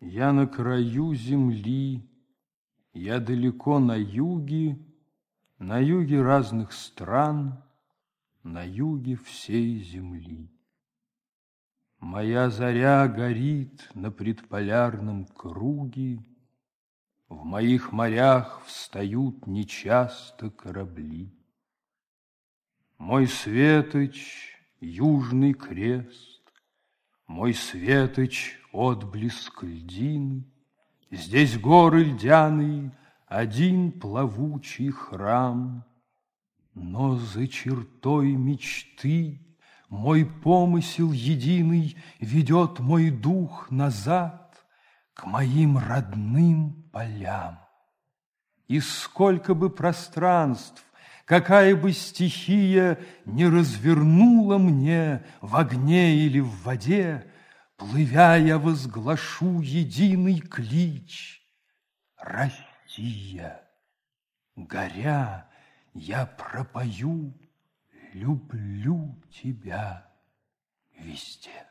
Я на краю земли, я далеко на юге, На юге разных стран, на юге всей земли. Моя заря горит на предполярном круге, В моих морях встают нечасто корабли. Мой светоч — южный крест, Мой светоч — отблеск льдины, Здесь горы льдяные, один плавучий храм, Но за чертой мечты мой помысел единый Ведет мой дух назад к моим родным полям. И сколько бы пространств, какая бы стихия Не развернула мне в огне или в воде, Плывя, я возглашу единый клич Россия. Горя, я пропою люблю тебя везде.